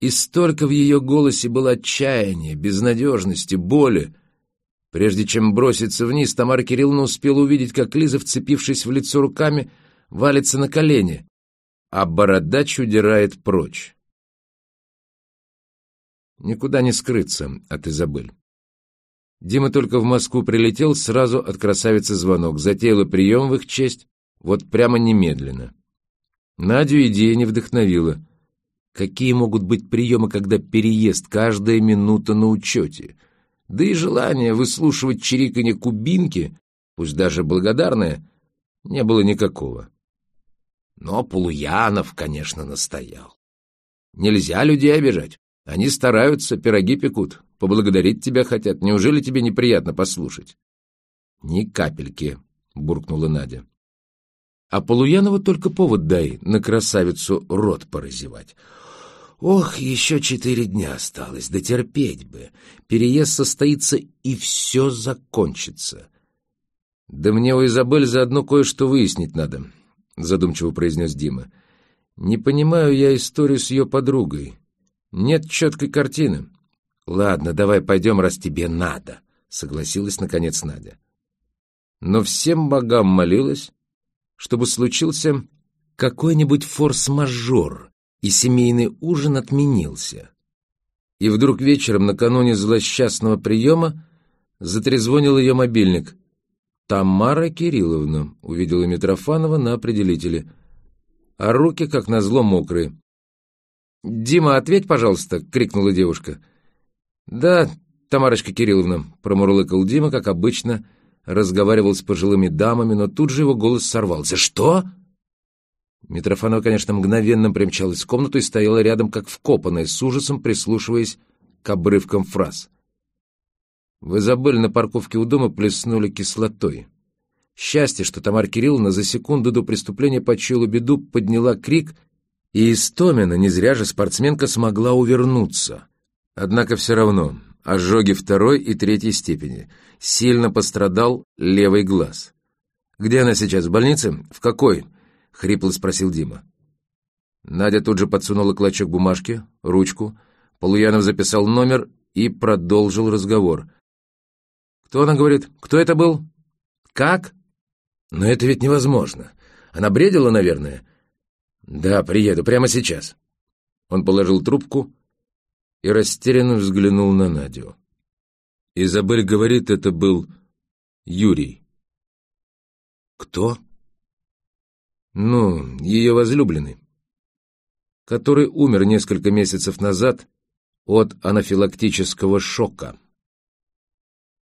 И столько в ее голосе было отчаяния, безнадежности, боли. Прежде чем броситься вниз, Тамара Кирилловна успела увидеть, как Лиза, вцепившись в лицо руками, валится на колени, а бородач удирает прочь. Никуда не скрыться от Изабель. Дима только в Москву прилетел, сразу от красавицы звонок, затеяла прием в их честь, вот прямо немедленно. Надю идея не вдохновила. Какие могут быть приемы, когда переезд каждая минута на учете? Да и желание выслушивать чириканье кубинки, пусть даже благодарное, не было никакого. Но Полуянов, конечно, настоял. Нельзя людей обижать. Они стараются, пироги пекут, поблагодарить тебя хотят. Неужели тебе неприятно послушать? Ни капельки, буркнула Надя. А Полуянову только повод дай на красавицу рот поразевать. Ох, еще четыре дня осталось, да терпеть бы. Переезд состоится, и все закончится. Да мне у Изабель заодно кое-что выяснить надо, задумчиво произнес Дима. Не понимаю я историю с ее подругой. Нет четкой картины. Ладно, давай пойдем, раз тебе надо, согласилась наконец Надя. Но всем богам молилась, чтобы случился какой-нибудь форс-мажор, и семейный ужин отменился. И вдруг вечером, накануне злосчастного приема, затрезвонил ее мобильник. «Тамара Кирилловна», — увидела Митрофанова на определителе, а руки, как назло, мокрые. «Дима, ответь, пожалуйста!» — крикнула девушка. «Да, Тамарочка Кирилловна», — промурлыкал Дима, как обычно, разговаривал с пожилыми дамами, но тут же его голос сорвался. «Что?» Митрофанова, конечно, мгновенно примчалась в комнату и стояла рядом, как вкопанная, с ужасом прислушиваясь к обрывкам фраз. В Изабель на парковке у дома плеснули кислотой. Счастье, что Тамара Кирилловна за секунду до преступления почуяла беду, подняла крик, и Истомина, не зря же спортсменка смогла увернуться. Однако все равно ожоги второй и третьей степени. Сильно пострадал левый глаз. «Где она сейчас? В больнице? В какой?» — хрипло спросил Дима. Надя тут же подсунула клочок бумажки, ручку. Полуянов записал номер и продолжил разговор. «Кто она говорит? Кто это был? Как? Но это ведь невозможно. Она бредила, наверное?» «Да, приеду, прямо сейчас». Он положил трубку и растерянно взглянул на Надю. Изабель говорит, это был Юрий. Кто? Ну, ее возлюбленный, который умер несколько месяцев назад от анафилактического шока.